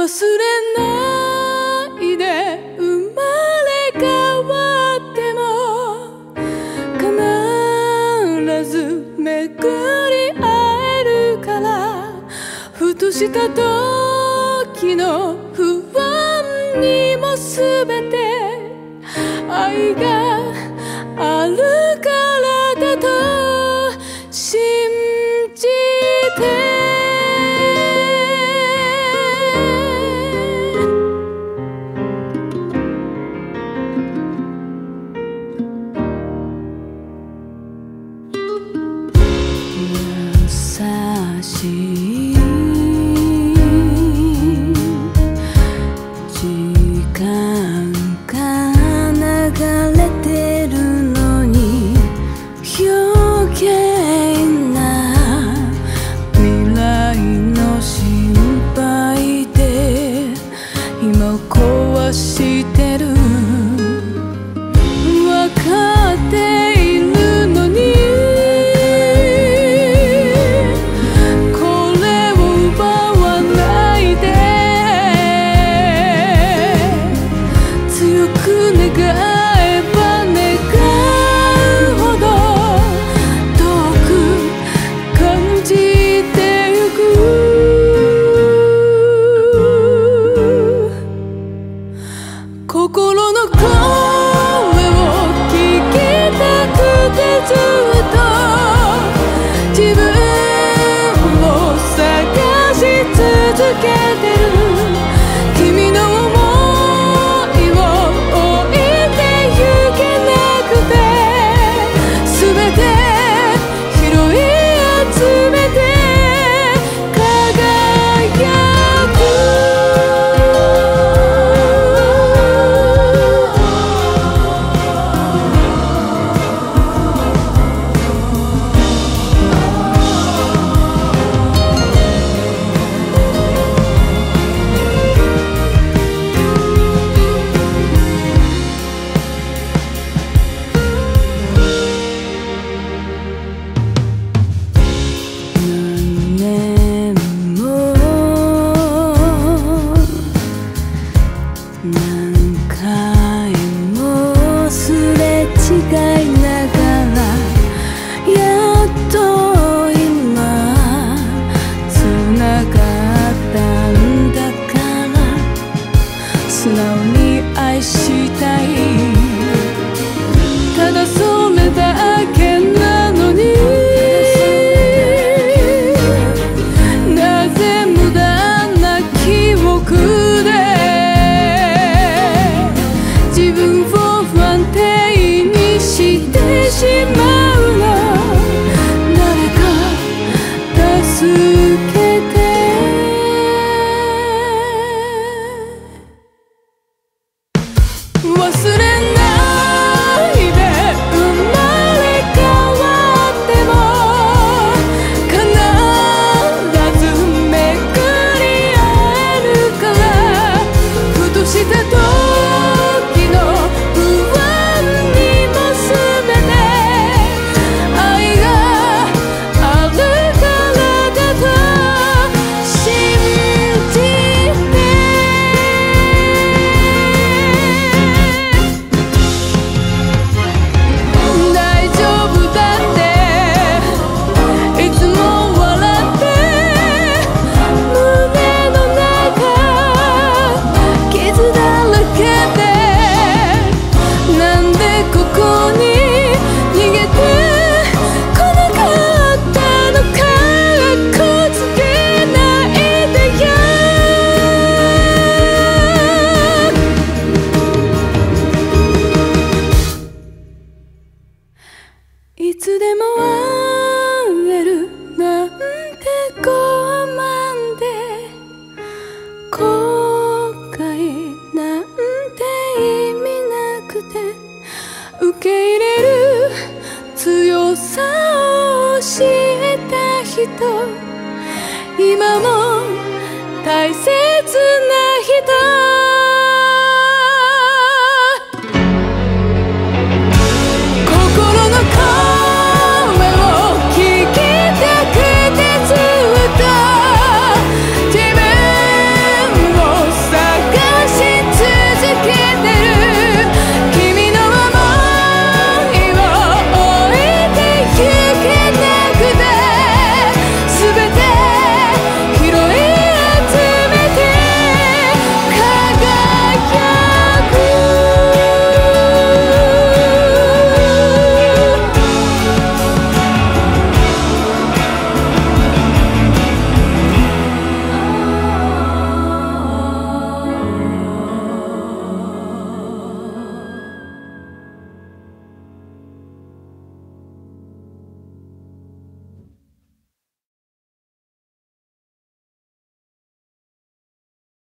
忘れないで生まれ変わっても必ずめくり会えるからふとした時の不安にも全て愛が今も大切な人。